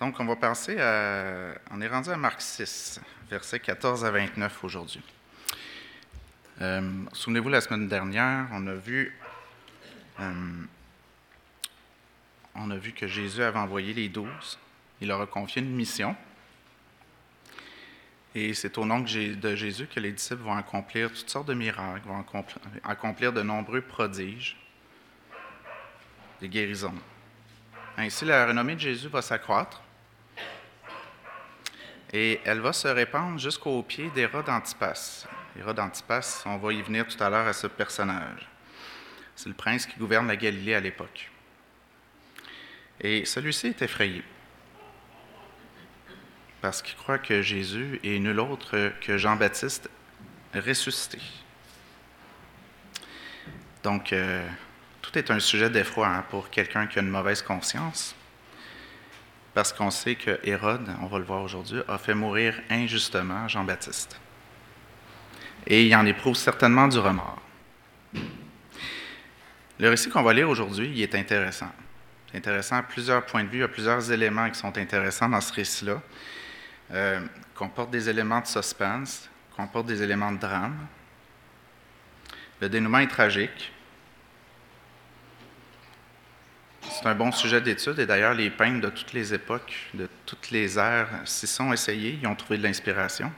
Donc, on va passer à. On est rendu à Marc 6, versets 14 à 29 aujourd'hui. Euh, Souvenez-vous, la semaine dernière, on a vu. euh, on a vu que Jésus avait envoyé les douze. Il leur a confié une mission. Et c'est au nom de Jé- de Jésus que les disciples vont accomplir toutes sortes de miracles, vont accomplir de nombreux prodiges, des guérisons. Ainsi, la renommée de Jésus va s'accroître et elle va se répandre jusqu'au pied d'Hérode Antipas. Hérode Antipas, on va y venir tout à l'heure à ce personnage. C'est le prince qui gouverne la Galilée à l'époque. Et celui-ci est effrayé parce qu'il croit que Jésus est nul autre que Jean-Baptiste ressuscité. Donc, euh, tout est un sujet d'effroi hein, pour quelqu'un qui a une mauvaise conscience, parce qu'on sait que Hérode, on va le voir aujourd'hui, a fait mourir injustement Jean-Baptiste. Et il en éprouve certainement du remords. Le récit qu'on va lire aujourd'hui, il est intéressant. C'est intéressant à plusieurs points de vue, a plusieurs éléments qui sont intéressants dans ce récit-là. Euh, comporte des éléments de suspense, comporte des éléments de drame. Le dénouement est tragique. C'est un bon sujet d'étude et d'ailleurs les peintres de toutes les époques, de toutes les ères, s'y sont essayés, ils ont trouvé de l'inspiration.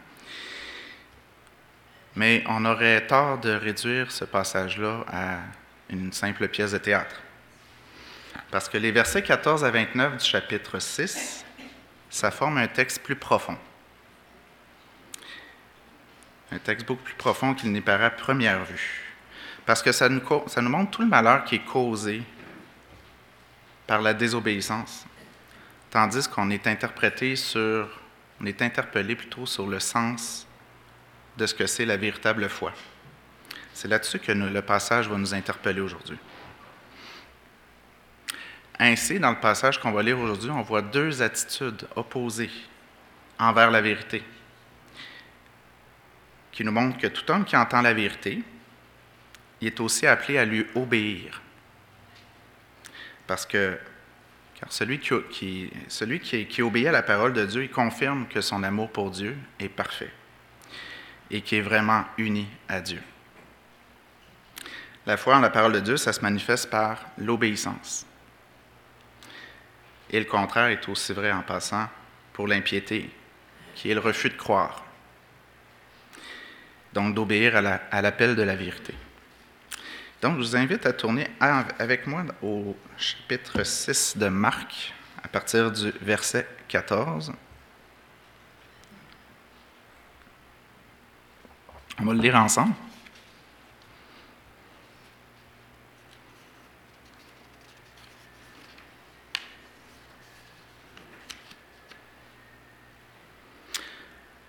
Mais on aurait tort de réduire ce passage-là à une simple pièce de théâtre. Parce que les versets 14 à 29 du chapitre 6, ça forme un texte plus profond. Un texte beaucoup plus profond qu'il n'y paraît à première vue. Parce que ça nous, ça nous montre tout le malheur qui est causé par la désobéissance, tandis qu'on est interprété sur, on est interpellé plutôt sur le sens de ce que c'est la véritable foi. C'est là-dessus que le passage va nous interpeller aujourd'hui. Ainsi, dans le passage qu'on va lire aujourd'hui, on voit deux attitudes opposées envers la vérité, qui nous montrent que tout homme qui entend la vérité, il est aussi appelé à lui obéir. Parce que car celui, qui, obéit à la parole de Dieu, il confirme que son amour pour Dieu est parfait et qui est vraiment uni à Dieu. La foi en la parole de Dieu, ça se manifeste par l'obéissance. Et le contraire est aussi vrai en passant pour l'impiété, qui est le refus de croire. Donc d'obéir à l'appel de la vérité. Donc je vous invite à tourner avec moi au chapitre 6 de Marc, à partir du verset 14. On va le lire ensemble.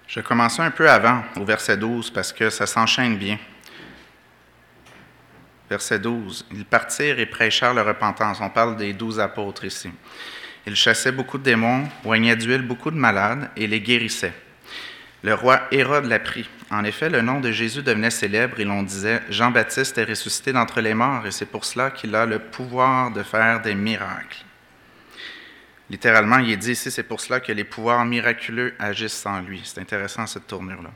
Je commençais un peu avant, au verset 12, parce que ça s'enchaîne bien. Verset 12. Ils partirent et prêchèrent la repentance. On parle des douze apôtres ici. Ils chassaient beaucoup de démons, oignaient d'huile beaucoup de malades et les guérissaient. Le roi Hérode l'apprit. En effet, le nom de Jésus devenait célèbre et l'on disait Jean-Baptiste est ressuscité d'entre les morts et c'est pour cela qu'il a le pouvoir de faire des miracles. Littéralement, il est dit ici, c'est pour cela que les pouvoirs miraculeux agissent en lui. C'est intéressant cette tournure-là.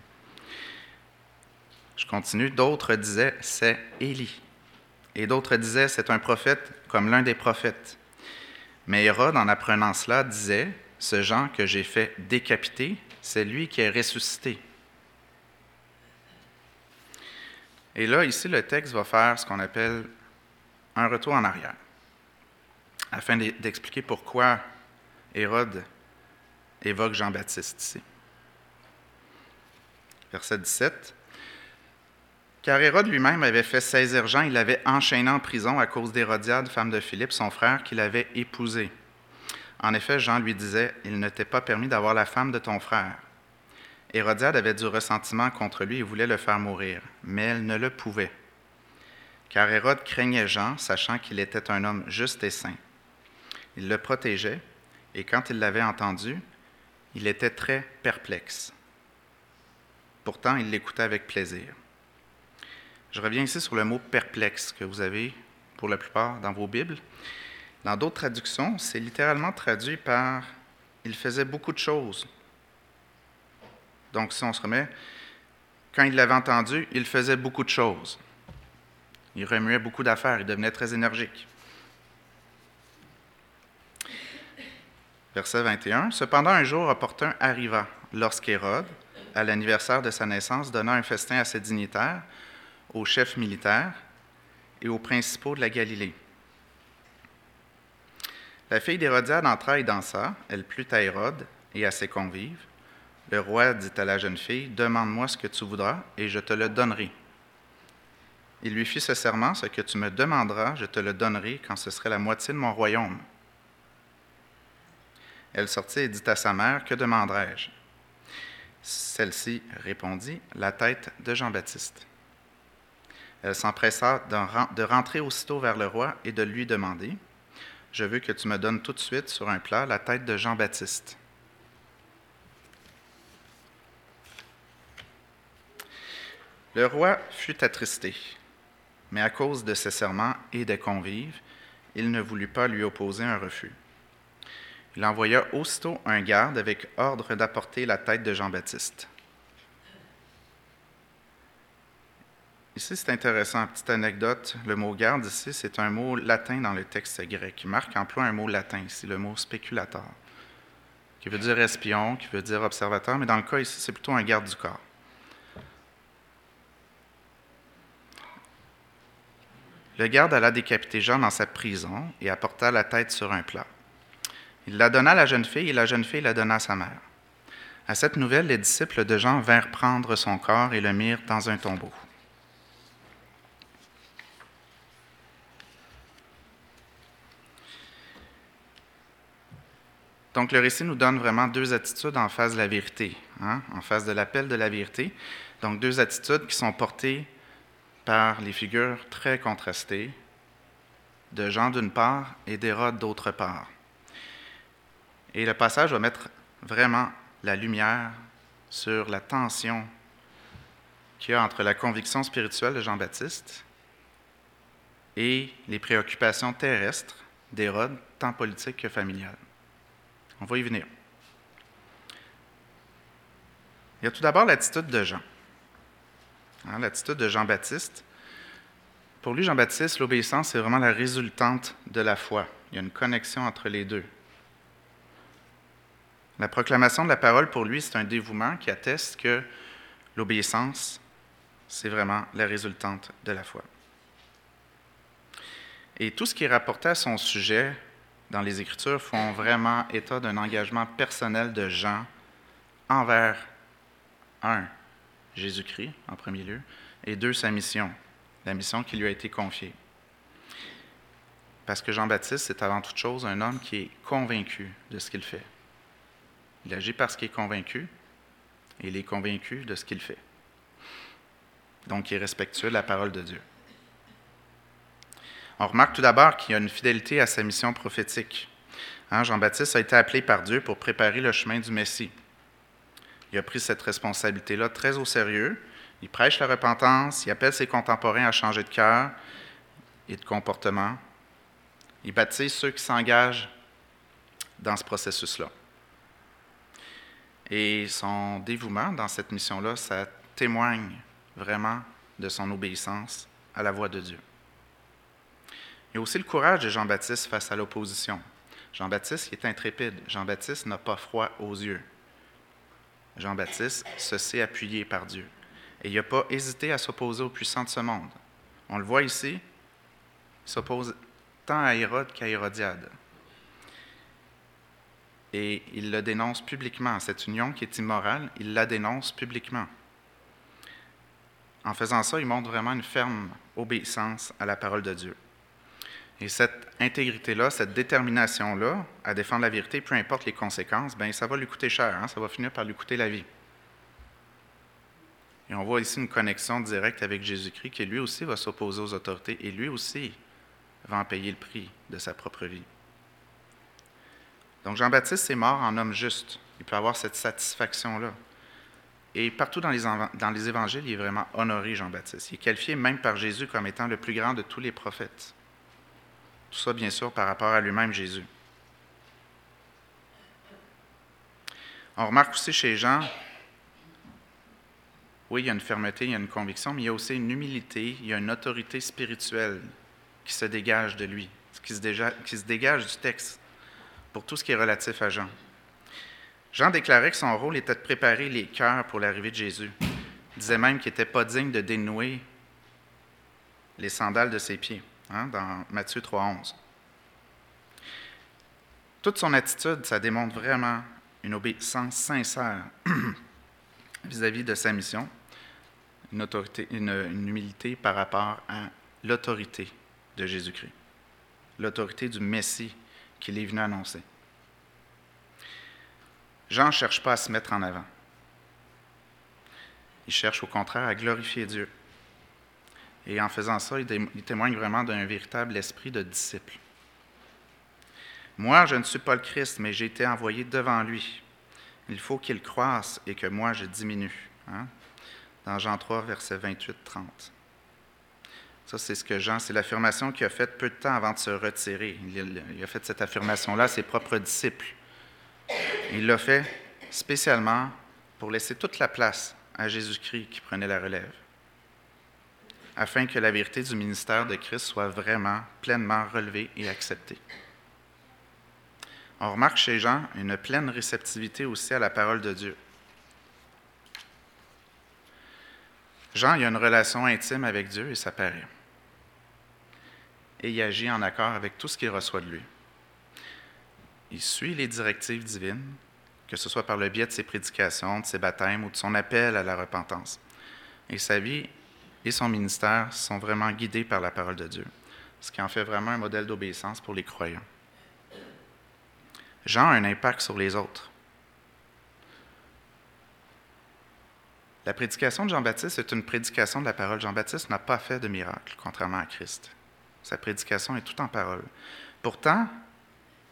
Je continue. D'autres disaient, c'est Élie. Et d'autres disaient, c'est un prophète comme l'un des prophètes. Mais Hérode, en apprenant cela, disait, ce Jean que j'ai fait décapiter, c'est lui qui est ressuscité. Et là, ici, le texte va faire ce qu'on appelle un retour en arrière, afin d'e- d'expliquer pourquoi Hérode évoque Jean-Baptiste ici. Verset 17. Car Hérode lui-même avait fait saisir Jean, il l'avait enchaîné en prison à cause d'Hérodiade, femme de Philippe, son frère, qu'il avait épousé. En effet, Jean lui disait, Il ne t'est pas permis d'avoir la femme de ton frère. Hérodiade avait du ressentiment contre lui et voulait le faire mourir, mais elle ne le pouvait. Car Hérode craignait Jean, sachant qu'il était un homme juste et saint. Il le protégeait, et quand il l'avait entendu, il était très perplexe. Pourtant, il l'écoutait avec plaisir. Je reviens ici sur le mot perplexe que vous avez pour la plupart dans vos Bibles. Dans d'autres traductions, c'est littéralement traduit par il faisait beaucoup de choses. Donc, si on se remet, quand il l'avait entendu, il faisait beaucoup de choses. Il remuait beaucoup d'affaires, il devenait très énergique. Verset 21. Cependant, un jour opportun arriva, lorsqu'Hérode, à l'anniversaire de sa naissance, donna un festin à ses dignitaires, aux chefs militaires et aux principaux de la Galilée. La fille d'Hérodiade entra et dansa, elle plut à Hérode et à ses convives. Le roi dit à la jeune fille, Demande-moi ce que tu voudras, et je te le donnerai. Il lui fit ce serment, Ce que tu me demanderas, je te le donnerai quand ce serait la moitié de mon royaume. Elle sortit et dit à sa mère, Que demanderai-je? Celle-ci répondit, La tête de Jean-Baptiste. Elle s'empressa de rentrer aussitôt vers le roi et de lui demander, Je veux que tu me donnes tout de suite sur un plat la tête de Jean-Baptiste. Le roi fut attristé, mais à cause de ses serments et des convives, il ne voulut pas lui opposer un refus. Il envoya aussitôt un garde avec ordre d'apporter la tête de Jean-Baptiste. Ici, c'est intéressant, petite anecdote. Le mot garde ici, c'est un mot latin dans le texte grec. Marc emploie un mot latin ici, le mot spéculateur, qui veut dire espion, qui veut dire observateur, mais dans le cas ici, c'est plutôt un garde du corps. Le garde alla décapiter Jean dans sa prison et apporta la tête sur un plat. Il la donna à la jeune fille et la jeune fille la donna à sa mère. À cette nouvelle, les disciples de Jean vinrent prendre son corps et le mirent dans un tombeau. Donc le récit nous donne vraiment deux attitudes en face de la vérité, hein, en face de l'appel de la vérité. Donc deux attitudes qui sont portées par les figures très contrastées de Jean d'une part et d'Hérode d'autre part. Et le passage va mettre vraiment la lumière sur la tension qu'il y a entre la conviction spirituelle de Jean-Baptiste et les préoccupations terrestres d'Hérode, tant politiques que familiales. On va y venir. Il y a tout d'abord l'attitude de Jean. Hein, l'attitude de Jean-Baptiste. Pour lui, Jean-Baptiste, l'obéissance, c'est vraiment la résultante de la foi. Il y a une connexion entre les deux. La proclamation de la parole, pour lui, c'est un dévouement qui atteste que l'obéissance, c'est vraiment la résultante de la foi. Et tout ce qui est rapporté à son sujet dans les Écritures font vraiment état d'un engagement personnel de Jean envers, un, Jésus-Christ en premier lieu, et deux, sa mission, la mission qui lui a été confiée. Parce que Jean-Baptiste, c'est avant toute chose un homme qui est convaincu de ce qu'il fait. Il agit parce qu'il est convaincu, et il est convaincu de ce qu'il fait. Donc, il est respectueux de la parole de Dieu. On remarque tout d'abord qu'il y a une fidélité à sa mission prophétique. Hein, Jean-Baptiste a été appelé par Dieu pour préparer le chemin du Messie. Il a pris cette responsabilité-là très au sérieux. Il prêche la repentance, il appelle ses contemporains à changer de cœur et de comportement. Il baptise ceux qui s'engagent dans ce processus-là. Et son dévouement dans cette mission-là, ça témoigne vraiment de son obéissance à la voix de Dieu. Il y a aussi le courage de Jean-Baptiste face à l'opposition. Jean-Baptiste est intrépide. Jean-Baptiste n'a pas froid aux yeux. Jean-Baptiste se sait appuyé par Dieu. Et il n'a pas hésité à s'opposer aux puissants de ce monde. On le voit ici, il s'oppose tant à Hérode qu'à Hérodiade. Et il le dénonce publiquement. Cette union qui est immorale, il la dénonce publiquement. En faisant ça, il montre vraiment une ferme obéissance à la parole de Dieu. Et cette intégrité-là, cette détermination-là à défendre la vérité, peu importe les conséquences, ben ça va lui coûter cher, hein, ça va finir par lui coûter la vie. Et on voit ici une connexion directe avec Jésus-Christ qui lui aussi va s'opposer aux autorités et lui aussi va en payer le prix de sa propre vie. Donc Jean-Baptiste est mort en homme juste. Il peut avoir cette satisfaction-là. Et partout dans les, dans les évangiles, il est vraiment honoré, Jean-Baptiste. Il est qualifié même par Jésus comme étant le plus grand de tous les prophètes. Tout ça, bien sûr, par rapport à lui-même, Jésus. On remarque aussi chez Jean, oui, il y a une fermeté, il y a une conviction, mais il y a aussi une humilité, il y a une autorité spirituelle qui se dégage de lui, qui se dégage, qui se dégage du texte pour tout ce qui est relatif à Jean. Jean déclarait que son rôle était de préparer les cœurs pour l'arrivée de Jésus. Il disait même qu'il n'était pas digne de dénouer les sandales de ses pieds, hein, dans Matthieu 3.11. Toute son attitude, ça démontre vraiment une obéissance sincère vis-à-vis de sa mission, une, une humilité par rapport à l'autorité de Jésus-Christ, l'autorité du Messie qu'il est venu annoncer. Jean ne cherche pas à se mettre en avant. Il cherche au contraire à glorifier Dieu. Et en faisant ça, il témoigne vraiment d'un véritable esprit de disciple. Moi, je ne suis pas le Christ, mais j'ai été envoyé devant lui. Il faut qu'il croisse et que moi, je diminue. Hein? Dans Jean 3, verset 28-30. Ça, c'est ce que Jean, c'est l'affirmation qu'il a faite peu de temps avant de se retirer. Il a fait cette affirmation-là à ses propres disciples. Il l'a fait spécialement pour laisser toute la place à Jésus-Christ qui prenait la relève, afin que la vérité du ministère de Christ soit vraiment pleinement relevée et acceptée. On remarque chez Jean une pleine réceptivité aussi à la parole de Dieu. Jean a une relation intime avec Dieu et ça paraît. Et il agit en accord avec tout ce qu'il reçoit de lui. Il suit les directives divines, que ce soit par le biais de ses prédications, de ses baptêmes ou de son appel à la repentance. Et sa vie et son ministère sont vraiment guidés par la parole de Dieu, ce qui en fait vraiment un modèle d'obéissance pour les croyants. Jean a un impact sur les autres. La prédication de Jean-Baptiste est une prédication de la parole. Jean-Baptiste n'a pas fait de miracle, contrairement à Christ. Sa prédication est tout en parole. Pourtant,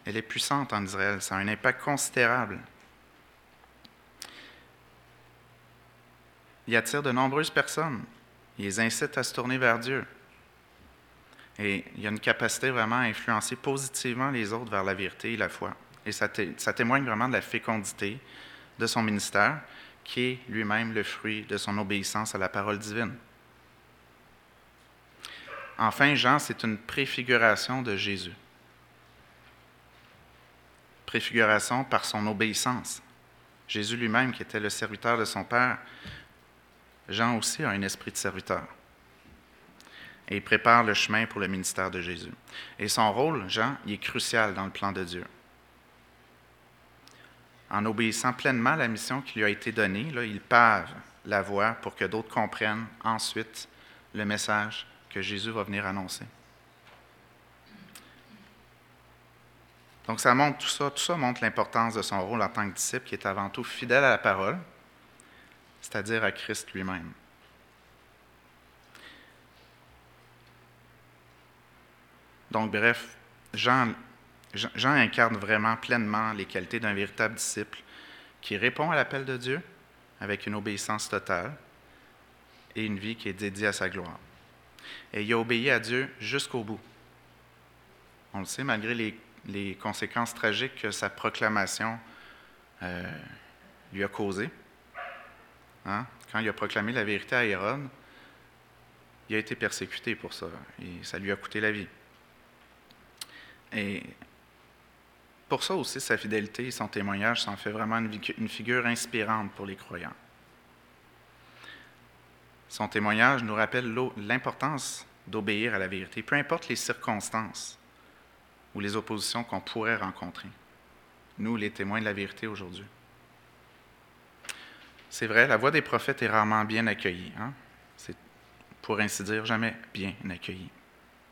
elle est puissante en Israël. Ça a un impact considérable. Il attire de nombreuses personnes. Il les incite à se tourner vers Dieu. Et il a une capacité vraiment à influencer positivement les autres vers la vérité et la foi. Et ça, ça témoigne vraiment de la fécondité de son ministère, qui est lui-même le fruit de son obéissance à la parole divine. Enfin, Jean, c'est une préfiguration de Jésus. Préfiguration par son obéissance. Jésus lui-même, qui était le serviteur de son Père, Jean aussi a un esprit de serviteur. Et il prépare le chemin pour le ministère de Jésus. Et son rôle, Jean, il est crucial dans le plan de Dieu en obéissant pleinement à la mission qui lui a été donnée, il pave la voie pour que d'autres comprennent ensuite le message que Jésus va venir annoncer. Donc ça montre tout ça, tout ça montre l'importance de son rôle en tant que disciple qui est avant tout fidèle à la parole, c'est-à-dire à Christ lui-même. Donc bref, Jean incarne vraiment pleinement les qualités d'un véritable disciple qui répond à l'appel de Dieu avec une obéissance totale et une vie qui est dédiée à sa gloire. Et il a obéi à Dieu jusqu'au bout. On le sait, malgré les, conséquences tragiques que sa proclamation euh, lui a causées. Hein? Quand il a proclamé la vérité à Hérode, il a été persécuté pour ça et ça lui a coûté la vie. Et pour ça aussi, sa fidélité et son témoignage s'en fait vraiment une figure inspirante pour les croyants. Son témoignage nous rappelle l'importance d'obéir à la vérité, peu importe les circonstances ou les oppositions qu'on pourrait rencontrer. Nous, les témoins de la vérité aujourd'hui. C'est vrai, la voix des prophètes est rarement bien accueillie. Hein? C'est, pour ainsi dire, jamais bien accueillie,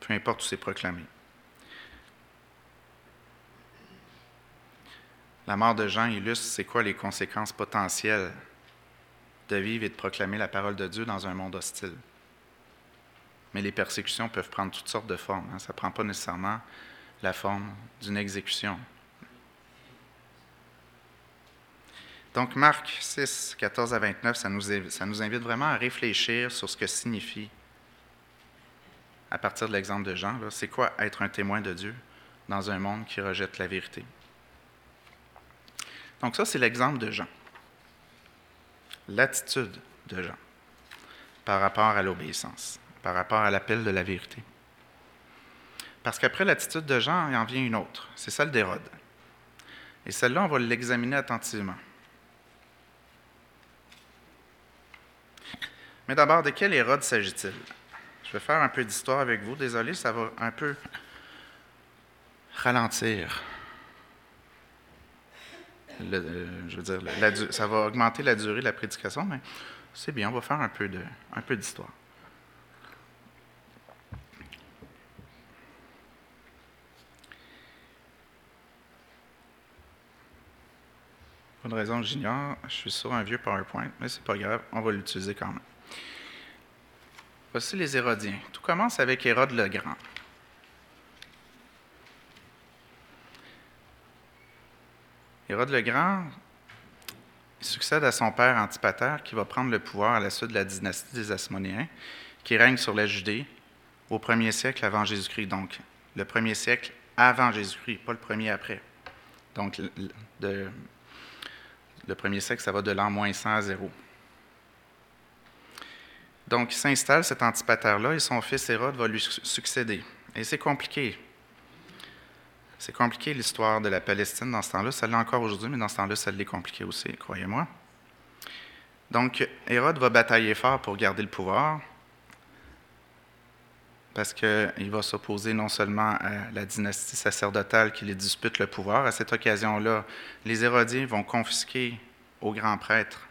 peu importe où c'est proclamé. La mort de Jean illustre c'est quoi les conséquences potentielles de vivre et de proclamer la parole de Dieu dans un monde hostile. Mais les persécutions peuvent prendre toutes sortes de formes. Hein. Ça ne prend pas nécessairement la forme d'une exécution. Donc Marc 6, 14 à 29, ça nous, invite vraiment à réfléchir sur ce que signifie, à partir de l'exemple de Jean, c'est quoi être un témoin de Dieu dans un monde qui rejette la vérité? Donc ça, c'est l'exemple de Jean. L'attitude de Jean par rapport à l'obéissance, par rapport à l'appel de la vérité. Parce qu'après l'attitude de Jean, il en vient une autre, c'est celle d'Hérode. Et celle-là, on va l'examiner attentivement. Mais d'abord, de quel Hérode s'agit-il? Je vais faire un peu d'histoire avec vous. Désolé, ça va un peu ralentir. Euh, je veux dire, ça va augmenter la durée de la prédication, mais c'est bien, on va faire un peu, d'histoire. Pour une raison que j'ignore, je suis sur un vieux PowerPoint, mais c'est pas grave, on va l'utiliser quand même. Voici les Hérodiens. Tout commence avec Hérode le Grand. Hérode le Grand succède à son père Antipater qui va prendre le pouvoir à la suite de la dynastie des Asmonéens qui règne sur la Judée au premier siècle avant Jésus-Christ. Donc, le premier siècle avant Jésus-Christ, pas le premier après. Donc, le, premier siècle, ça va de l'an moins 100 à 0. Donc, il s'installe, cet Antipater-là, et son fils Hérode va lui succéder. Et c'est compliqué. C'est compliqué l'histoire de la Palestine dans ce temps-là. Ça l'est encore aujourd'hui, mais dans ce temps-là, ça l'est compliqué aussi, croyez-moi. Donc, Hérode va batailler fort pour garder le pouvoir, parce qu'il va s'opposer non seulement à la dynastie sacerdotale qui les dispute le pouvoir. À cette occasion-là, les Hérodiens vont confisquer aux grands prêtres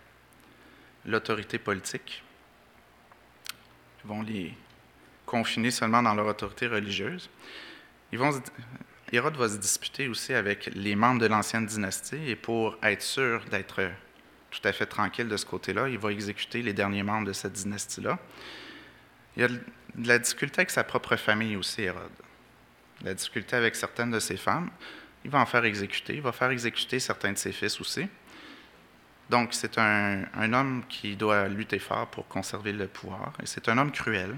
l'autorité politique. Ils vont les confiner seulement dans leur autorité religieuse. Hérode va se disputer aussi avec les membres de l'ancienne dynastie et pour être sûr d'être tout à fait tranquille de ce côté-là, il va exécuter les derniers membres de cette dynastie-là. Il y a de la difficulté avec sa propre famille aussi, Hérode. La difficulté avec certaines de ses femmes. Il va en faire exécuter. Il va faire exécuter certains de ses fils aussi. Donc, c'est un, homme qui doit lutter fort pour conserver le pouvoir. Et c'est un homme cruel.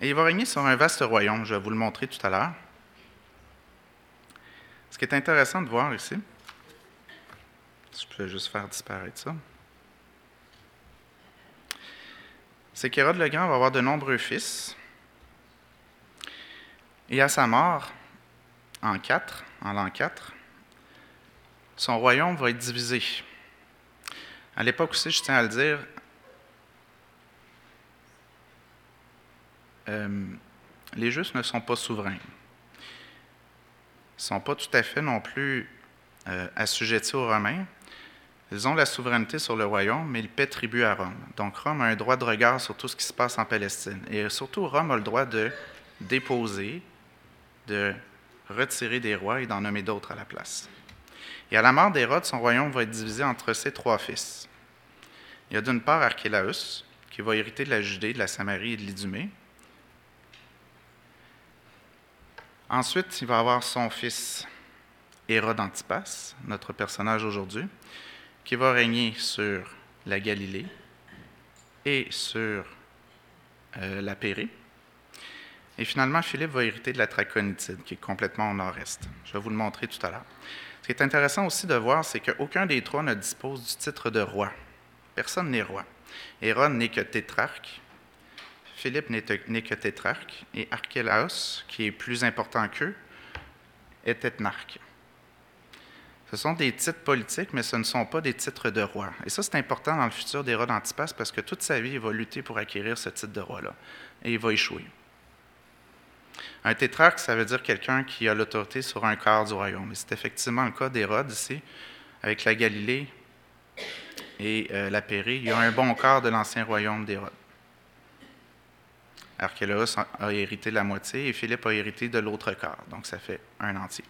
Et il va régner sur un vaste royaume, je vais vous le montrer tout à l'heure. Ce qui est intéressant de voir ici, je peux juste faire disparaître ça, c'est qu'Hérode le Grand va avoir de nombreux fils. Et à sa mort, en 4, en l'an 4, son royaume va être divisé. À l'époque aussi, je tiens à le dire, Euh, les Justes ne sont pas souverains. Ils ne sont pas tout à fait non plus euh, assujettis aux Romains. Ils ont la souveraineté sur le royaume, mais ils paient tribut à Rome. Donc Rome a un droit de regard sur tout ce qui se passe en Palestine. Et surtout, Rome a le droit de déposer, de retirer des rois et d'en nommer d'autres à la place. Et à la mort d'Hérode, son royaume va être divisé entre ses trois fils. Il y a d'une part Archélaus, qui va hériter de la Judée, de la Samarie et de l'Idumée, Ensuite, il va avoir son fils Hérode Antipas, notre personnage aujourd'hui, qui va régner sur la Galilée et sur euh, la Pérée. Et finalement, Philippe va hériter de la Traconitide, qui est complètement au nord-est. Je vais vous le montrer tout à l'heure. Ce qui est intéressant aussi de voir, c'est qu'aucun des trois ne dispose du titre de roi. Personne n'est roi. Hérode n'est que tétrarque, Philippe n'est que tétrarque et Archélaos, qui est plus important qu'eux, est ethnarque. Ce sont des titres politiques, mais ce ne sont pas des titres de roi. Et ça, c'est important dans le futur d'Hérode Antipas parce que toute sa vie, il va lutter pour acquérir ce titre de roi-là. Et il va échouer. Un tétrarque, ça veut dire quelqu'un qui a l'autorité sur un quart du royaume. C'est effectivement le cas d'Hérode ici, avec la Galilée et euh, la Pérée. Il y a un bon quart de l'ancien royaume d'Hérode. Archélaus a hérité de la moitié et Philippe a hérité de l'autre quart. Donc ça fait un entier.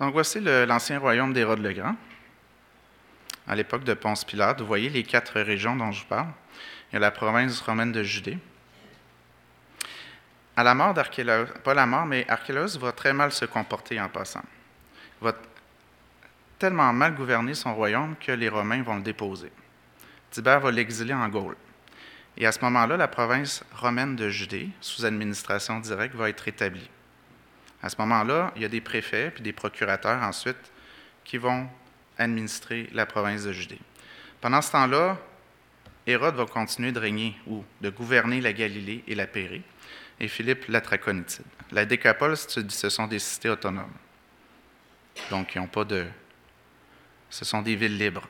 Donc voici l'ancien royaume d'Hérode le Grand. À l'époque de Ponce Pilate, vous voyez les quatre régions dont je vous parle. Il y a la province romaine de Judée, à la mort d'Archélaus, pas la mort, mais Archélaus va très mal se comporter en passant. tellement mal gouverné son royaume que les Romains vont le déposer. Tibère va l'exiler en Gaule. Et à ce moment-là, la province romaine de Judée, sous administration directe, va être établie. À ce moment-là, il y a des préfets puis des procurateurs ensuite qui vont administrer la province de Judée. Pendant ce temps-là, Hérode va continuer de régner ou de gouverner la Galilée et la Pérée, et Philippe la Traconitide. La Décapole, ce sont des cités autonomes. Donc, ils n'ont pas de. Ce sont des villes libres.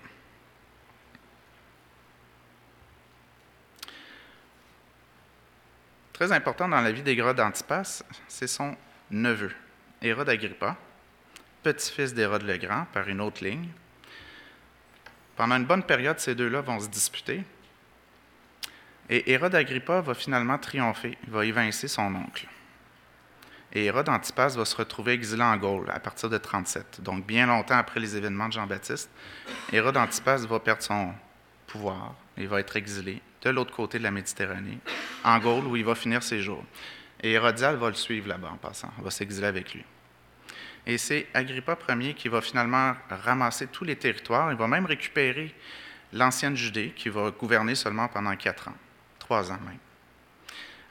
Très important dans la vie d'Hérode Antipas, c'est son neveu, Hérode Agrippa, petit-fils d'Hérode le Grand par une autre ligne. Pendant une bonne période, ces deux-là vont se disputer. Et Hérode Agrippa va finalement triompher, il va évincer son oncle. Et Hérode Antipas va se retrouver exilé en Gaule à partir de 37. Donc, bien longtemps après les événements de Jean-Baptiste, Hérode Antipas va perdre son pouvoir et va être exilé de l'autre côté de la Méditerranée, en Gaule, où il va finir ses jours. Et Hérodial va le suivre là-bas en passant, va s'exiler avec lui. Et c'est Agrippa Ier qui va finalement ramasser tous les territoires. Il va même récupérer l'ancienne Judée, qui va gouverner seulement pendant quatre ans, trois ans même.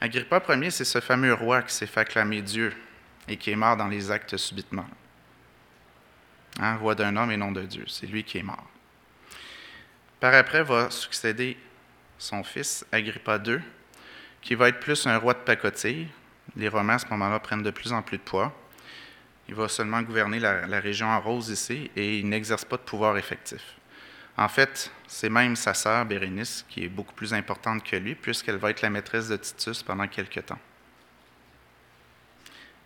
Agrippa Ier, c'est ce fameux roi qui s'est fait acclamer Dieu et qui est mort dans les actes subitement. Hein, roi d'un homme et non de Dieu, c'est lui qui est mort. Par après va succéder son fils, Agrippa II, qui va être plus un roi de pacotille. Les Romains, à ce moment-là, prennent de plus en plus de poids. Il va seulement gouverner la, région en rose ici et il n'exerce pas de pouvoir effectif. En fait, c'est même sa sœur Bérénice qui est beaucoup plus importante que lui, puisqu'elle va être la maîtresse de Titus pendant quelque temps.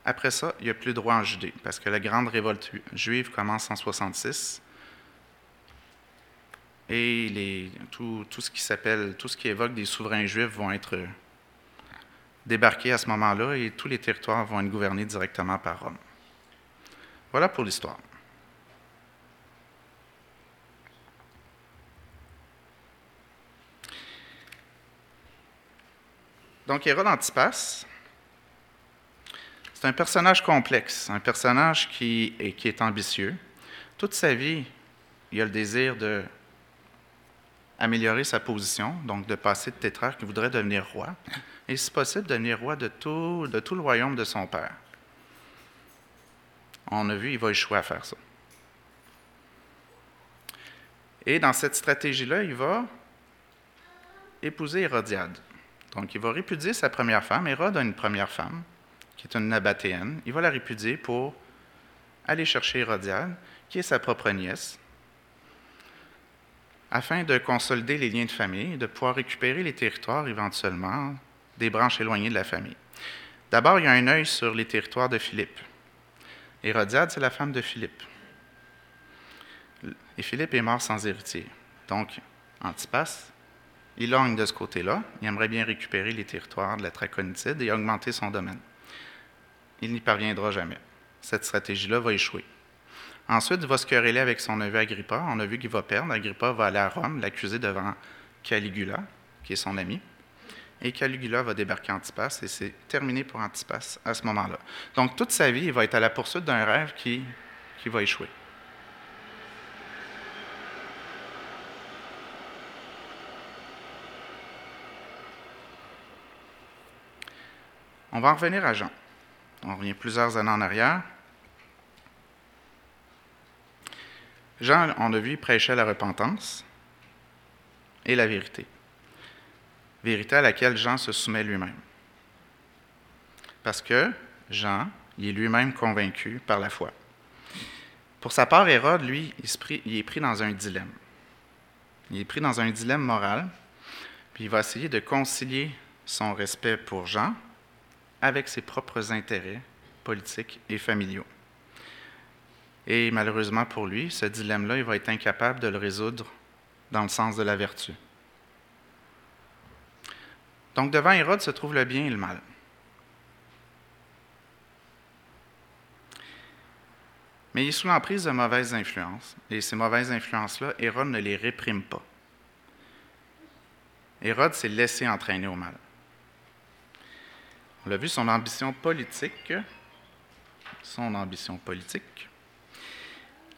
Après ça, il n'y a plus de roi en Judée, parce que la grande révolte juive commence en 66 et tout, ce qui s'appelle, tout ce qui évoque des souverains juifs vont être débarqués à ce moment-là et tous les territoires vont être gouvernés directement par Rome. Voilà pour l'histoire. Donc, Hérode Antipas, c'est un personnage complexe, un personnage qui qui est ambitieux. Toute sa vie, il a le désir de améliorer sa position, donc de passer de tétrarque, qui voudrait devenir roi, et si possible, devenir roi de tout, de tout le royaume de son père. On a vu, il va échouer à faire ça. Et dans cette stratégie-là, il va épouser Hérodiade. Donc, il va répudier sa première femme. Hérode a une première femme, qui est une nabatéenne. Il va la répudier pour aller chercher Hérodiade, qui est sa propre nièce, afin de consolider les liens de famille de pouvoir récupérer les territoires éventuellement des branches éloignées de la famille. D'abord, il y a un œil sur les territoires de Philippe. Hérodiade, c'est la femme de Philippe. Et Philippe est mort sans héritier. Donc, Antipas, il logne de ce côté-là. Il aimerait bien récupérer les territoires de la Traconitide et augmenter son domaine. Il n'y parviendra jamais. Cette stratégie-là va échouer. Ensuite, il va se quereller avec son neveu Agrippa. On a vu qu'il va perdre. Agrippa va aller à Rome, l'accuser devant Caligula, qui est son ami. Et Caligula va débarquer Antipas, et c'est terminé pour Antipas à ce moment-là. Donc, toute sa vie, il va être à la poursuite d'un rêve qui, qui va échouer. On va en revenir à Jean. On revient plusieurs années en arrière. Jean, on a vu, prêchait la repentance et la vérité. Vérité à laquelle Jean se soumet lui-même. Parce que Jean, il est lui-même convaincu par la foi. Pour sa part, Hérode, lui, il est pris dans un dilemme. Il est pris dans un dilemme moral, puis il va essayer de concilier son respect pour Jean avec ses propres intérêts politiques et familiaux. Et malheureusement pour lui, ce dilemme-là, il va être incapable de le résoudre dans le sens de la vertu. Donc devant Hérode se trouve le bien et le mal. Mais il est sous l'emprise de mauvaises influences. Et ces mauvaises influences-là, Hérode ne les réprime pas. Hérode s'est laissé entraîner au mal. On l'a vu, son ambition politique, son ambition politique,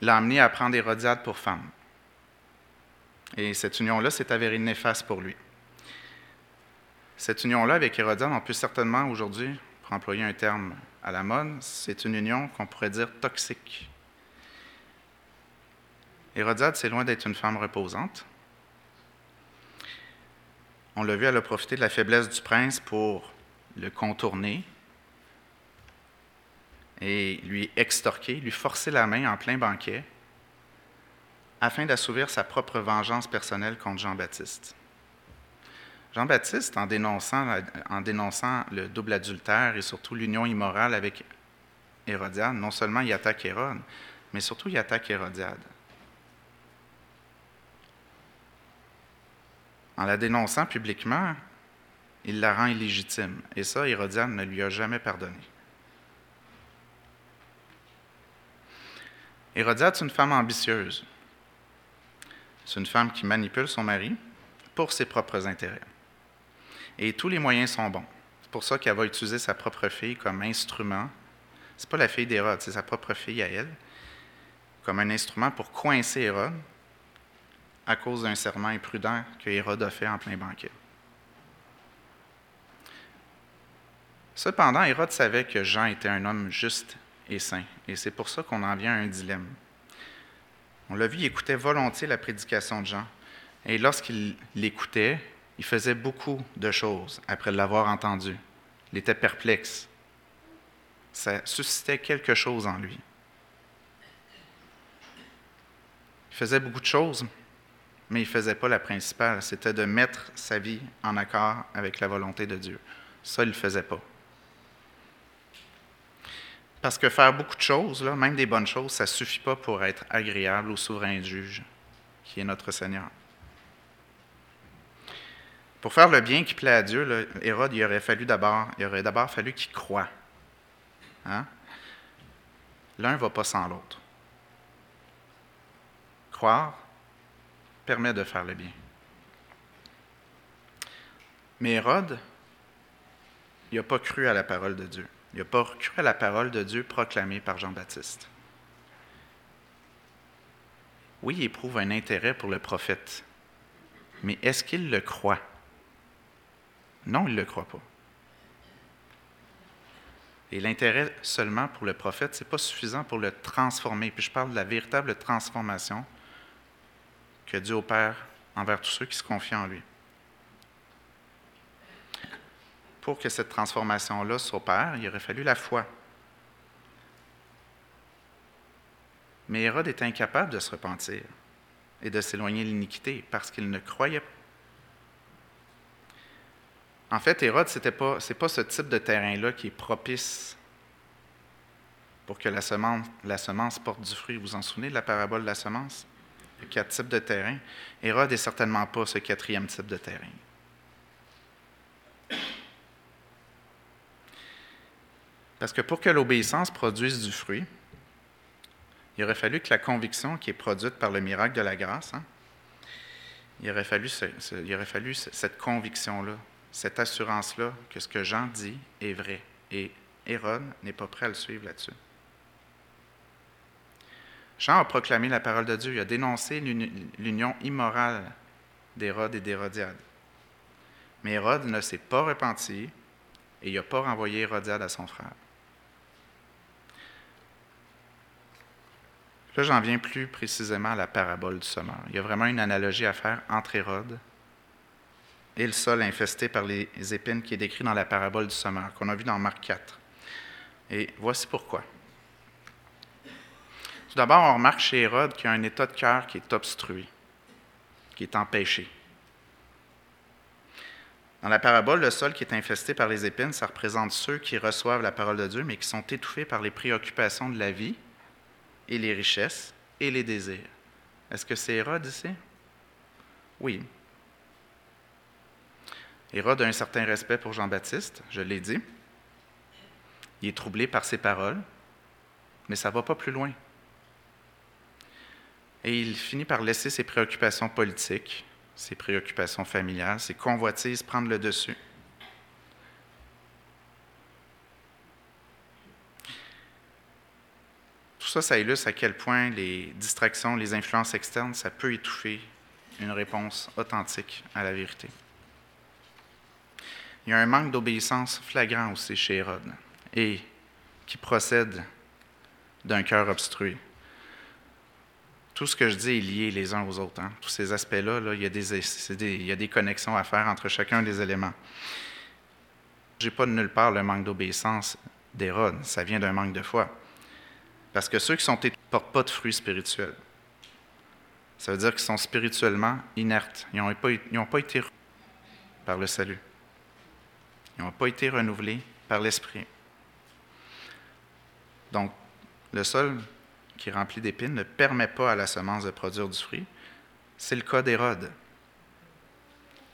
l'a amené à prendre Hérodiade pour femme. Et cette union-là s'est avérée néfaste pour lui. Cette union-là avec Hérodiade, on peut certainement aujourd'hui, pour employer un terme à la mode, c'est une union qu'on pourrait dire toxique. Hérodiade, c'est loin d'être une femme reposante. On l'a vu, elle a profité de la faiblesse du prince pour le contourner et lui extorquer, lui forcer la main en plein banquet afin d'assouvir sa propre vengeance personnelle contre Jean-Baptiste. Jean-Baptiste, en dénonçant, le double adultère et surtout l'union immorale avec Hérodiade, non seulement il attaque Hérode, mais surtout il attaque Hérodiade. En la dénonçant publiquement, il la rend illégitime. Et ça, Hérodiade ne lui a jamais pardonné. Hérodiade, c'est une femme ambitieuse. C'est une femme qui manipule son mari pour ses propres intérêts. Et tous les moyens sont bons. C'est pour ça qu'elle va utiliser sa propre fille comme instrument. Ce n'est pas la fille d'Hérode, c'est sa propre fille à elle, comme un instrument pour coincer Hérode à cause d'un serment imprudent que Hérode a fait en plein banquet. Cependant, Hérode savait que Jean était un homme juste et saint, et c'est pour ça qu'on en vient à un dilemme. On l'a vu, il écoutait volontiers la prédication de Jean, et lorsqu'il l'écoutait, il faisait beaucoup de choses après l'avoir entendu. Il était perplexe. Ça suscitait quelque chose en lui. Il faisait beaucoup de choses, mais il ne faisait pas la principale, c'était de mettre sa vie en accord avec la volonté de Dieu. Ça, il ne le faisait pas. Parce que faire beaucoup de choses, même des bonnes choses, ça ne suffit pas pour être agréable au souverain juge, qui est notre Seigneur. Pour faire le bien qui plaît à Dieu, Hérode, il aurait fallu d'abord, il aurait d'abord fallu qu'il croie. Hein? L'un ne va pas sans l'autre. Croire, permet de faire le bien. Mais Hérode, il n'a pas cru à la parole de Dieu. Il n'a pas cru à la parole de Dieu proclamée par Jean-Baptiste. Oui, il éprouve un intérêt pour le prophète, mais est-ce qu'il le croit? Non, il ne le croit pas. Et l'intérêt seulement pour le prophète, ce n'est pas suffisant pour le transformer. Puis je parle de la véritable transformation que Dieu opère envers tous ceux qui se confient en lui. Pour que cette transformation-là s'opère, il aurait fallu la foi. Mais Hérode est incapable de se repentir et de s'éloigner de l'iniquité parce qu'il ne croyait pas. En fait, Hérode, ce n'est pas, ce type de terrain-là qui est propice pour que la semence, porte du fruit. Vous vous en souvenez de la parabole de la semence? Il y a quatre types de terrain. Hérode n'est certainement pas ce quatrième type de terrain. Parce que pour que l'obéissance produise du fruit, il aurait fallu que la conviction qui est produite par le miracle de la grâce, hein, il aurait fallu cette conviction-là, cette assurance-là que ce que Jean dit est vrai. Et Hérode n'est pas prêt à le suivre là-dessus. Jean a proclamé la parole de Dieu, il a dénoncé l'union immorale d'Hérode et d'Hérodiade. Mais Hérode ne s'est pas repenti et il n'a pas renvoyé Hérodiade à son frère. Là, j'en viens plus précisément à la parabole du semeur. Il y a vraiment une analogie à faire entre Hérode et le sol infesté par les épines qui est décrit dans la parabole du semeur, qu'on a vu dans Marc 4. Et voici pourquoi. Tout d'abord, on remarque chez Hérode qu'il y a un état de cœur qui est obstrué, qui est empêché. Dans la parabole, le sol qui est infesté par les épines, ça représente ceux qui reçoivent la parole de Dieu, mais qui sont étouffés par les préoccupations de la vie et les richesses et les désirs. Est-ce que c'est Hérode ici? Oui. Hérode a un certain respect pour Jean-Baptiste, je l'ai dit. Il est troublé par ses paroles, mais ça ne va pas plus loin et il finit par laisser ses préoccupations politiques, ses préoccupations familiales, ses convoitises prendre le dessus. Tout ça, ça illustre à quel point les distractions, les influences externes, ça peut étouffer une réponse authentique à la vérité. Il y a un manque d'obéissance flagrant aussi chez Hérode et qui procède d'un cœur obstrué. Tout ce que je dis est lié les uns aux autres. Hein. Tous ces aspects-là, il, y a des, il y a des connexions à faire entre chacun des éléments. Je n'ai pas de nulle part le manque d'obéissance d'Hérode. Ça vient d'un manque de foi. Parce que ceux qui sont ne portent pas de fruits spirituels. Ça veut dire qu'ils sont spirituellement inertes. Ils n'ont pas, pas été par le salut. Ils n'ont pas été renouvelés par l'Esprit. Donc, le sol qui est rempli d'épines ne permet pas à la semence de produire du fruit. C'est le cas d'Hérode.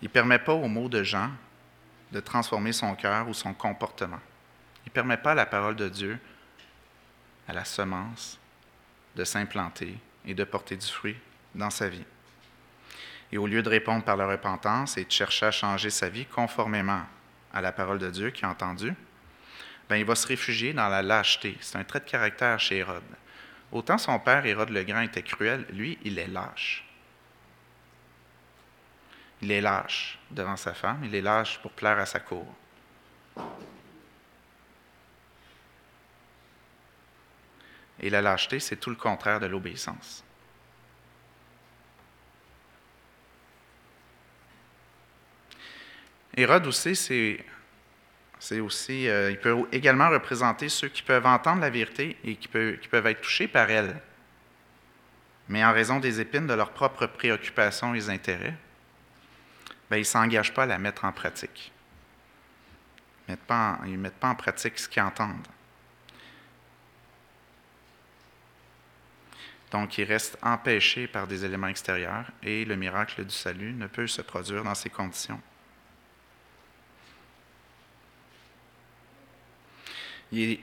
Il ne permet pas aux mots de Jean de transformer son cœur ou son comportement. Il ne permet pas à la parole de Dieu, à la semence, de s'implanter et de porter du fruit dans sa vie. Et au lieu de répondre par la repentance et de chercher à changer sa vie conformément à la parole de Dieu qu'il a entendue, ben, il va se réfugier dans la lâcheté. C'est un trait de caractère chez Hérode. Autant son père, Hérode le Grand, était cruel, lui, il est lâche. Il est lâche devant sa femme, il est lâche pour plaire à sa cour. Et la lâcheté, c'est tout le contraire de l'obéissance. Hérode aussi, c'est aussi, euh, il peut également représenter ceux qui peuvent entendre la vérité et qui, qui peuvent être touchés par elle, mais en raison des épines de leurs propres préoccupations et intérêts, ben, ils ne s'engagent pas à la mettre en pratique. Ils ne mettent pas en pratique ce qu'ils entendent. Donc, ils restent empêchés par des éléments extérieurs et le miracle du salut ne peut se produire dans ces conditions. Il est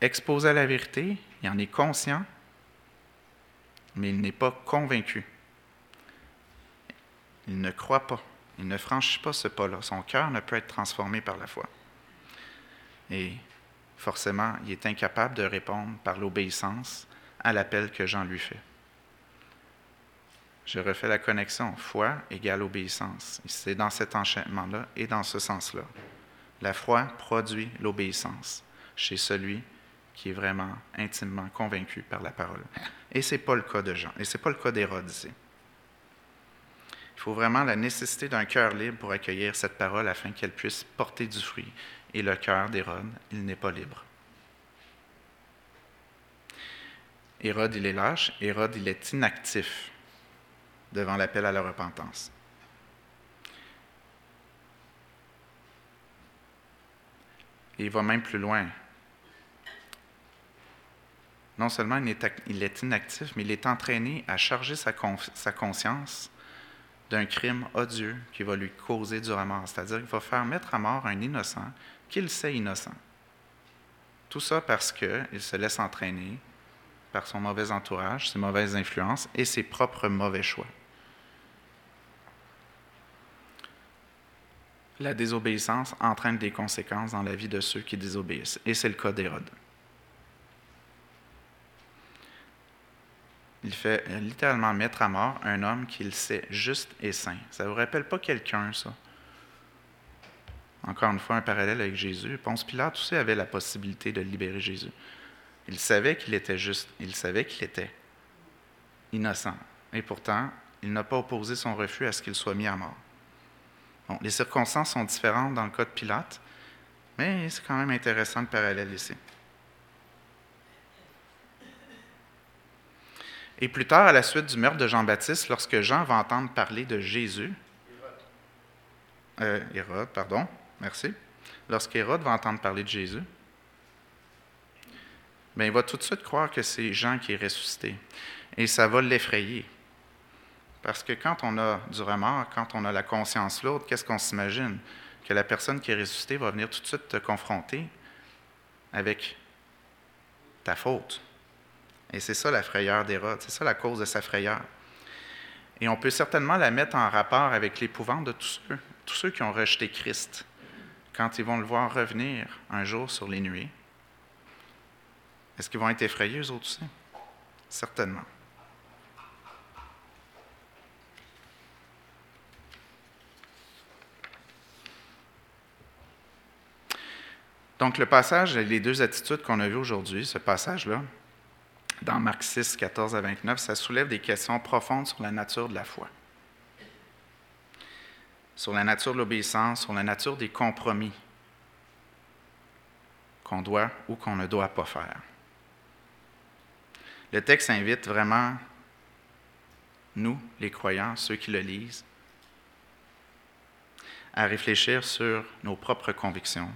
exposé à la vérité, il en est conscient, mais il n'est pas convaincu. Il ne croit pas, il ne franchit pas ce pas-là. Son cœur ne peut être transformé par la foi. Et forcément, il est incapable de répondre par l'obéissance à l'appel que Jean lui fait. Je refais la connexion. Foi égale obéissance. C'est dans cet enchaînement-là et dans ce sens-là. La foi produit l'obéissance chez celui qui est vraiment intimement convaincu par la parole. Et ce n'est pas le cas de Jean, et ce n'est pas le cas d'Hérode ici. Il faut vraiment la nécessité d'un cœur libre pour accueillir cette parole afin qu'elle puisse porter du fruit. Et le cœur d'Hérode, il n'est pas libre. Hérode, il est lâche. Hérode, il est inactif devant l'appel à la repentance. Et il va même plus loin non seulement il est, inactif, mais il est entraîné à charger sa, conscience d'un crime odieux qui va lui causer du remords. C'est-à-dire qu'il va faire mettre à mort un innocent qu'il sait innocent. Tout ça parce qu'il se laisse entraîner par son mauvais entourage, ses mauvaises influences et ses propres mauvais choix. La désobéissance entraîne des conséquences dans la vie de ceux qui désobéissent, et c'est le cas d'Hérode. Il fait littéralement mettre à mort un homme qu'il sait juste et saint. Ça ne vous rappelle pas quelqu'un, ça? Encore une fois, un parallèle avec Jésus. Ponce Pilate aussi avait la possibilité de libérer Jésus. Il savait qu'il était juste, il savait qu'il était innocent. Et pourtant, il n'a pas opposé son refus à ce qu'il soit mis à mort. Bon, les circonstances sont différentes dans le cas de Pilate, mais c'est quand même intéressant le parallèle ici. Et plus tard, à la suite du meurtre de Jean-Baptiste, lorsque Jean va entendre parler de Jésus, euh, pardon, merci. Lorsqu'Hérode va entendre parler de Jésus, bien, il va tout de suite croire que c'est Jean qui est ressuscité. Et ça va l'effrayer. Parce que quand on a du remords, quand on a la conscience lourde, qu'est-ce qu'on s'imagine? Que la personne qui est ressuscitée va venir tout de suite te confronter avec ta faute, et c'est ça la frayeur d'Hérode, c'est ça la cause de sa frayeur. Et on peut certainement la mettre en rapport avec l'épouvante de tous ceux, tous ceux qui ont rejeté Christ, quand ils vont le voir revenir un jour sur les nuées. Est-ce qu'ils vont être effrayés, eux autres aussi? certainement. Donc le passage, les deux attitudes qu'on a vues aujourd'hui, ce passage-là, dans Marc 6, 14 à 29, ça soulève des questions profondes sur la nature de la foi, sur la nature de l'obéissance, sur la nature des compromis qu'on doit ou qu'on ne doit pas faire. Le texte invite vraiment nous, les croyants, ceux qui le lisent, à réfléchir sur nos propres convictions,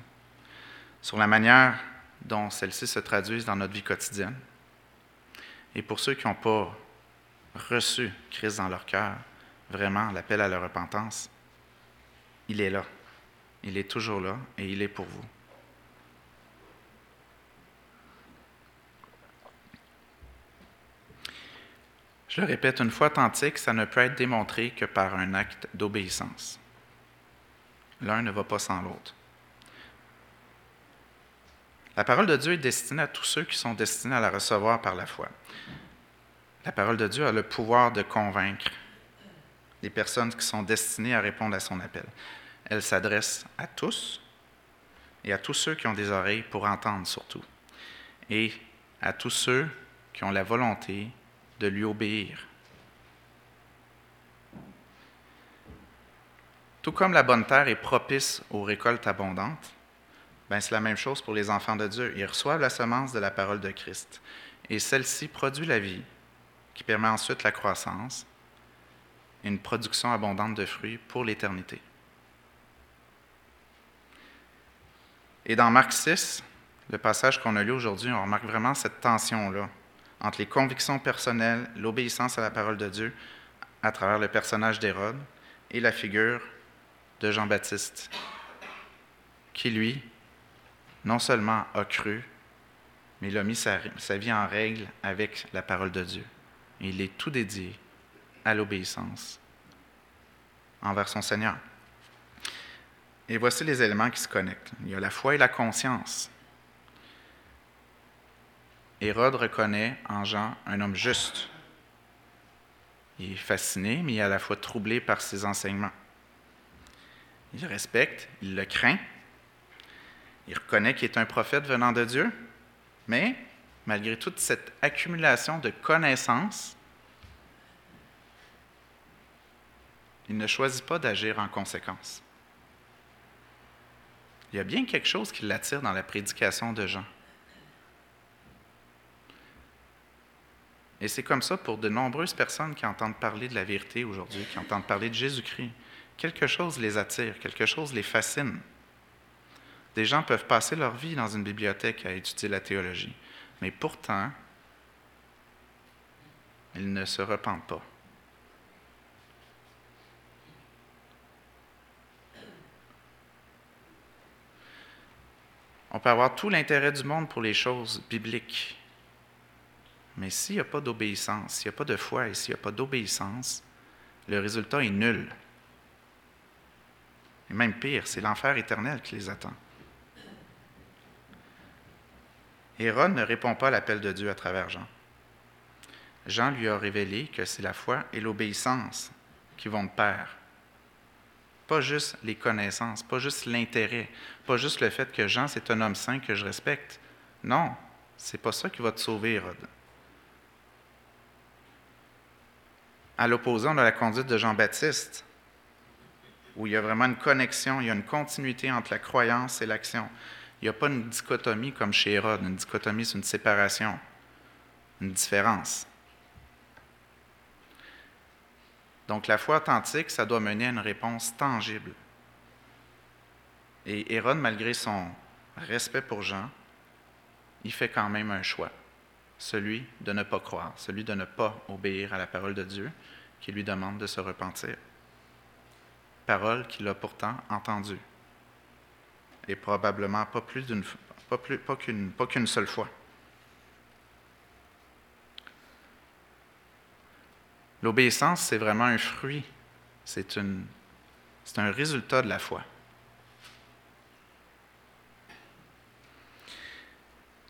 sur la manière dont celles-ci se traduisent dans notre vie quotidienne. Et pour ceux qui n'ont pas reçu Christ dans leur cœur, vraiment l'appel à la repentance, il est là. Il est toujours là et il est pour vous. Je le répète, une foi authentique, ça ne peut être démontré que par un acte d'obéissance. L'un ne va pas sans l'autre. La parole de Dieu est destinée à tous ceux qui sont destinés à la recevoir par la foi. La parole de Dieu a le pouvoir de convaincre les personnes qui sont destinées à répondre à son appel. Elle s'adresse à tous et à tous ceux qui ont des oreilles pour entendre surtout, et à tous ceux qui ont la volonté de lui obéir. Tout comme la bonne terre est propice aux récoltes abondantes, c'est la même chose pour les enfants de Dieu. Ils reçoivent la semence de la parole de Christ. Et celle-ci produit la vie, qui permet ensuite la croissance et une production abondante de fruits pour l'éternité. Et dans Marc 6, le passage qu'on a lu aujourd'hui, on remarque vraiment cette tension-là entre les convictions personnelles, l'obéissance à la parole de Dieu à travers le personnage d'Hérode et la figure de Jean-Baptiste, qui lui non seulement a cru, mais il a mis sa, vie en règle avec la parole de Dieu. Et il est tout dédié à l'obéissance envers son Seigneur. Et voici les éléments qui se connectent. Il y a la foi et la conscience. Hérode reconnaît en Jean un homme juste. Il est fasciné, mais il est à la fois troublé par ses enseignements. Il respecte, il le craint, il reconnaît qu'il est un prophète venant de Dieu, mais malgré toute cette accumulation de connaissances, il ne choisit pas d'agir en conséquence. Il y a bien quelque chose qui l'attire dans la prédication de Jean. Et c'est comme ça pour de nombreuses personnes qui entendent parler de la vérité aujourd'hui, qui entendent parler de Jésus-Christ. Quelque chose les attire, quelque chose les fascine. Des gens peuvent passer leur vie dans une bibliothèque à étudier la théologie, mais pourtant, ils ne se repentent pas. On peut avoir tout l'intérêt du monde pour les choses bibliques, mais s'il n'y a pas d'obéissance, s'il n'y a pas de foi et s'il n'y a pas d'obéissance, le résultat est nul. Et même pire, c'est l'enfer éternel qui les attend. Hérode ne répond pas à l'appel de Dieu à travers Jean. Jean lui a révélé que c'est la foi et l'obéissance qui vont de pair. Pas juste les connaissances, pas juste l'intérêt, pas juste le fait que Jean, c'est un homme saint que je respecte. Non, c'est pas ça qui va te sauver, Hérode. À l'opposé, on a la conduite de Jean-Baptiste, où il y a vraiment une connexion, il y a une continuité entre la croyance et l'action. Il n'y a pas une dichotomie comme chez Hérode. Une dichotomie, c'est une séparation, une différence. Donc la foi authentique, ça doit mener à une réponse tangible. Et Hérode, malgré son respect pour Jean, il fait quand même un choix celui de ne pas croire, celui de ne pas obéir à la parole de Dieu qui lui demande de se repentir. Parole qu'il a pourtant entendue, et probablement pas plus d'une pas, plus, pas qu'une, pas qu'une seule fois. L'obéissance, c'est vraiment un fruit, c'est, une, c'est un résultat de la foi.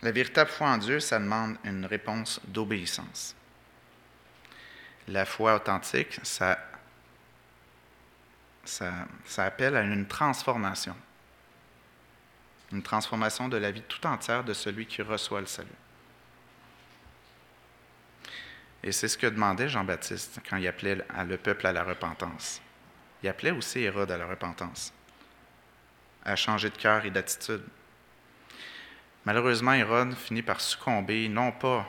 La véritable foi en Dieu, ça demande une réponse d'obéissance. la foi authentique, ça, ça, ça appelle à une transformation. Une transformation de la vie tout entière de celui qui reçoit le salut. Et c'est ce que demandait Jean-Baptiste quand il appelait le peuple à la repentance. Il appelait aussi Hérode à la repentance, à changer de cœur et d'attitude. Malheureusement, Hérode finit par succomber non pas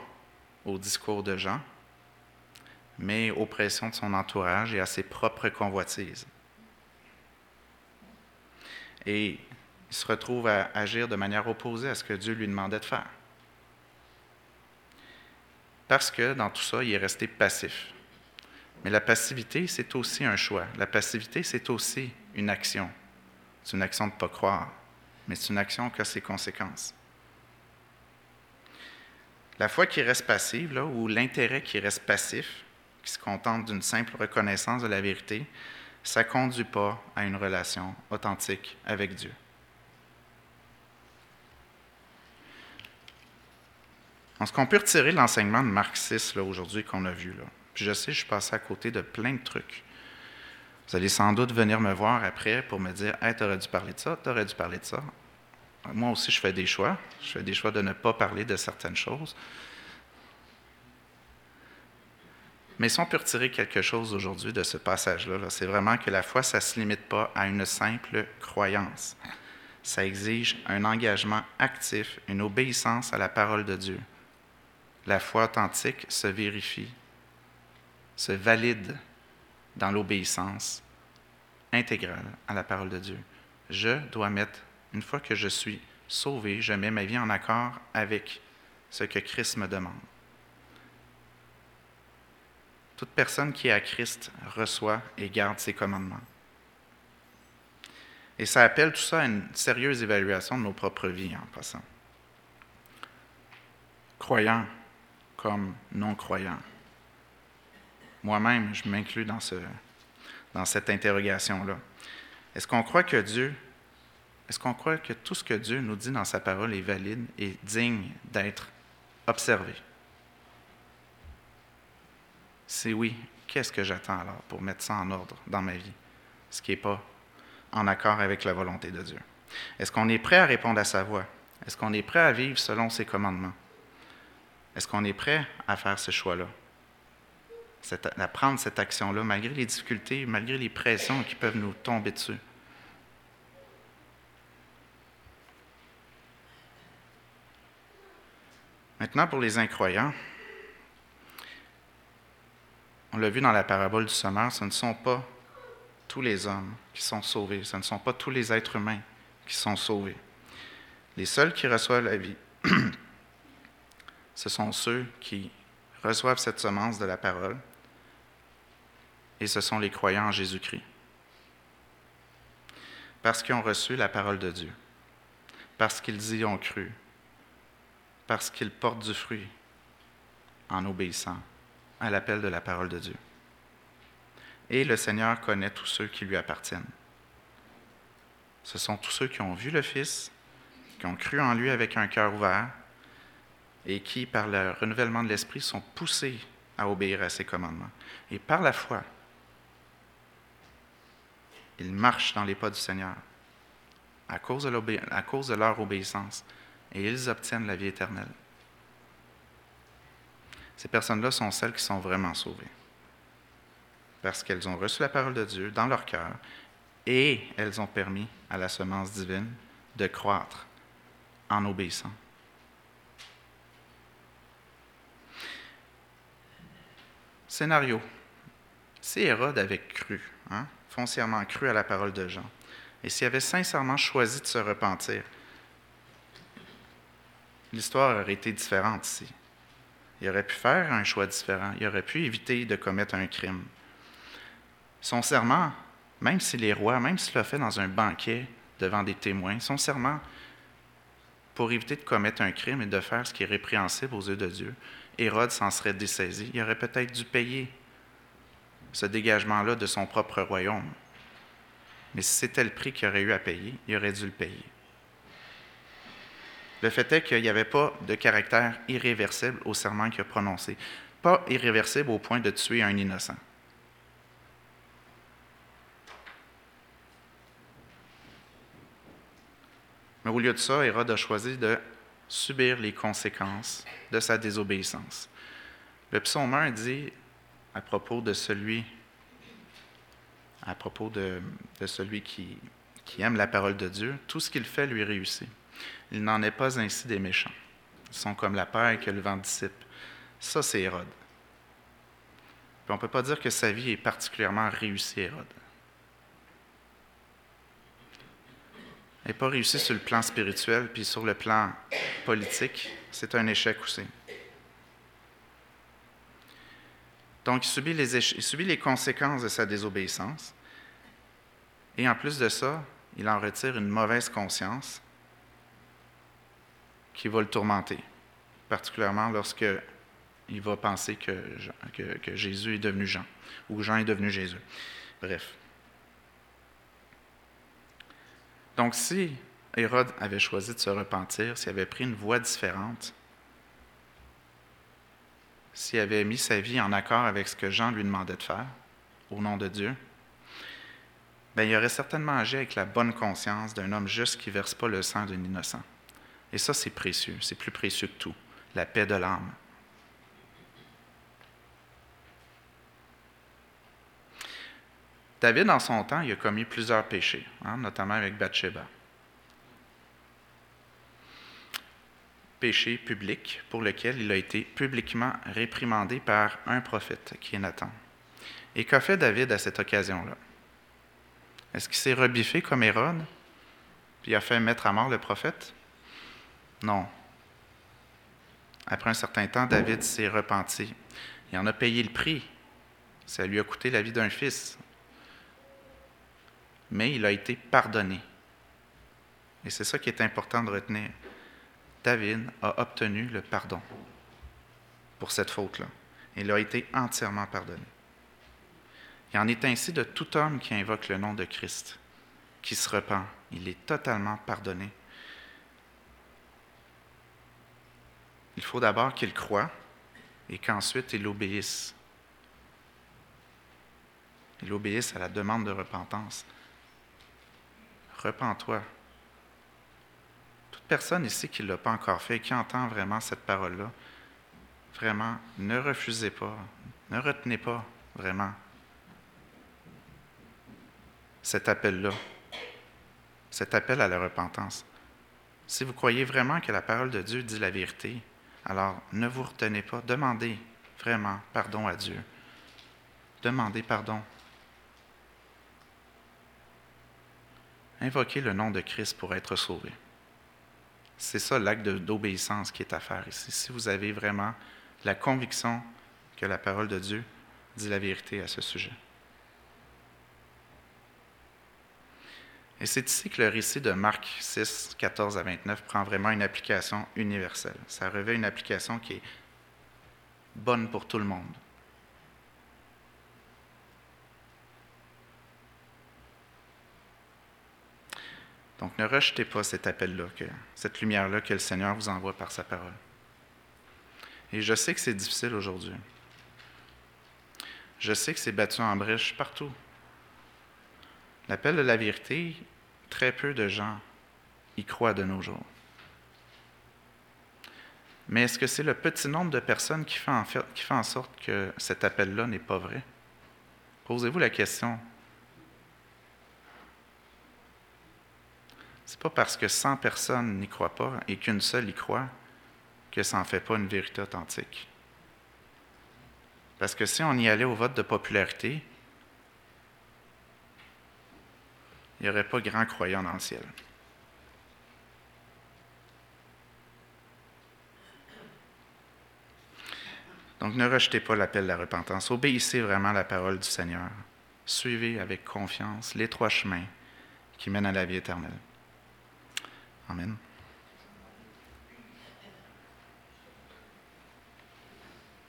au discours de Jean, mais aux pressions de son entourage et à ses propres convoitises. Et il se retrouve à agir de manière opposée à ce que Dieu lui demandait de faire. Parce que dans tout ça, il est resté passif. Mais la passivité, c'est aussi un choix. La passivité, c'est aussi une action. C'est une action de ne pas croire, mais c'est une action qui a ses conséquences. La foi qui reste passive, ou l'intérêt qui reste passif, qui se contente d'une simple reconnaissance de la vérité, ça ne conduit pas à une relation authentique avec Dieu. Est-ce qu'on peut retirer l'enseignement de Marc 6 aujourd'hui qu'on a vu. Puis je sais, je suis passé à côté de plein de trucs. Vous allez sans doute venir me voir après pour me dire Hey, tu aurais dû parler de ça, tu aurais dû parler de ça. Moi aussi, je fais des choix. Je fais des choix de ne pas parler de certaines choses. Mais si on peut retirer quelque chose aujourd'hui de ce passage-là, -là, c'est vraiment que la foi, ça ne se limite pas à une simple croyance. Ça exige un engagement actif, une obéissance à la parole de Dieu la foi authentique se vérifie, se valide dans l'obéissance intégrale à la parole de Dieu. Je dois mettre, une fois que je suis sauvé, je mets ma vie en accord avec ce que Christ me demande. Toute personne qui est à Christ reçoit et garde ses commandements. Et ça appelle tout ça à une sérieuse évaluation de nos propres vies en passant. Croyants, comme non-croyant. Moi-même, je m'inclus dans, ce, dans cette interrogation-là. Est-ce qu'on croit que Dieu, est-ce qu'on croit que tout ce que Dieu nous dit dans sa parole est valide et digne d'être observé? Si oui, qu'est-ce que j'attends alors pour mettre ça en ordre dans ma vie, ce qui n'est pas en accord avec la volonté de Dieu? Est-ce qu'on est prêt à répondre à sa voix? Est-ce qu'on est prêt à vivre selon ses commandements? Est-ce qu'on est prêt à faire ce choix-là? À prendre cette action-là, malgré les difficultés, malgré les pressions qui peuvent nous tomber dessus? Maintenant, pour les incroyants, on l'a vu dans la parabole du sommeur, ce ne sont pas tous les hommes qui sont sauvés, ce ne sont pas tous les êtres humains qui sont sauvés. Les seuls qui reçoivent la vie, ce sont ceux qui reçoivent cette semence de la parole et ce sont les croyants en Jésus-Christ. Parce qu'ils ont reçu la parole de Dieu, parce qu'ils y ont cru, parce qu'ils portent du fruit en obéissant à l'appel de la parole de Dieu. Et le Seigneur connaît tous ceux qui lui appartiennent. Ce sont tous ceux qui ont vu le Fils, qui ont cru en lui avec un cœur ouvert, et qui, par le renouvellement de l'esprit, sont poussés à obéir à ses commandements. Et par la foi, ils marchent dans les pas du Seigneur à cause de, à cause de leur obéissance et ils obtiennent la vie éternelle. Ces personnes-là sont celles qui sont vraiment sauvées parce qu'elles ont reçu la parole de Dieu dans leur cœur et elles ont permis à la semence divine de croître en obéissant. Scénario. Si Hérode avait cru, hein, foncièrement cru à la parole de Jean, et s'il avait sincèrement choisi de se repentir, l'histoire aurait été différente ici. Il aurait pu faire un choix différent. Il aurait pu éviter de commettre un crime. Son serment, même s'il est roi, même s'il l'a fait dans un banquet devant des témoins, son serment, pour éviter de commettre un crime et de faire ce qui est répréhensible aux yeux de Dieu, Hérode s'en serait dessaisi. Il aurait peut-être dû payer ce dégagement-là de son propre royaume. Mais si c'était le prix qu'il aurait eu à payer, il aurait dû le payer. Le fait est qu'il n'y avait pas de caractère irréversible au serment qu'il a prononcé. pas irréversible au point de tuer un innocent. Mais au lieu de ça, Hérode a choisi de subir les conséquences de sa désobéissance. Le psaume 1 dit à propos de celui, à propos de, celui qui, qui aime la parole de Dieu, tout ce qu'il fait lui réussit. Il n'en est pas ainsi des méchants. Ils sont comme la paille que le vent dissipe. Ça, c'est Hérode. on ne peut pas dire que sa vie est particulièrement réussie, Hérode. N'est pas réussi sur le plan spirituel, puis sur le plan politique, c'est un échec aussi. Donc, il subit, les subit les conséquences de sa désobéissance. Et en plus de ça, il en retire une mauvaise conscience qui va le tourmenter, particulièrement lorsque il va penser que, que, que Jésus est devenu Jean, ou Jean est devenu Jésus. Bref. Donc, si Hérode avait choisi de se repentir, s'il avait pris une voie différente, s'il avait mis sa vie en accord avec ce que Jean lui demandait de faire, au nom de Dieu, ben, il aurait certainement agi avec la bonne conscience d'un homme juste qui ne verse pas le sang d'un innocent. Et ça, c'est précieux, c'est plus précieux que tout, la paix de l'âme. David, en son temps, il a commis plusieurs péchés, hein, notamment avec Bathsheba. Péché public pour lequel il a été publiquement réprimandé par un prophète, qui est Nathan. Et qu'a fait David à cette occasion-là? Est-ce qu'il s'est rebiffé comme Hérode, puis a fait mettre à mort le prophète? Non. Après un certain temps, David s'est repenti. Il en a payé le prix. Ça lui a coûté la vie d'un fils mais il a été pardonné. Et c'est ça qui est important de retenir. David a obtenu le pardon pour cette faute-là. Il a été entièrement pardonné. Il en est ainsi de tout homme qui invoque le nom de Christ, qui se repent. Il est totalement pardonné. Il faut d'abord qu'il croie et qu'ensuite il obéisse. Il obéisse à la demande de repentance repens-toi. Toute personne ici qui ne l'a pas encore fait, qui entend vraiment cette parole-là, vraiment, ne refusez pas, ne retenez pas vraiment cet appel-là, cet appel à la repentance. Si vous croyez vraiment que la parole de Dieu dit la vérité, alors ne vous retenez pas, demandez vraiment pardon à Dieu. Demandez pardon Invoquez le nom de Christ pour être sauvé. C'est ça l'acte d'obéissance qui est à faire ici. Si vous avez vraiment la conviction que la parole de Dieu dit la vérité à ce sujet. Et c'est ici que le récit de Marc 6, 14 à 29 prend vraiment une application universelle. Ça revêt une application qui est bonne pour tout le monde. Donc ne rejetez pas cet appel-là, cette lumière-là que le Seigneur vous envoie par sa parole. Et je sais que c'est difficile aujourd'hui. Je sais que c'est battu en brèche partout. L'appel de la vérité, très peu de gens y croient de nos jours. Mais est-ce que c'est le petit nombre de personnes qui fait en, sorte que cet appel-là n'est pas vrai? Posez-vous la question, n'est pas parce que 100 personnes n'y croient pas et qu'une seule y croit que ça n'en fait pas une vérité authentique. Parce que si on y allait au vote de popularité, il n'y aurait pas grand croyant dans le ciel. Donc ne rejetez pas l'appel de la repentance. Obéissez vraiment à la parole du Seigneur. Suivez avec confiance les trois chemins qui mènent à la vie éternelle. Amen.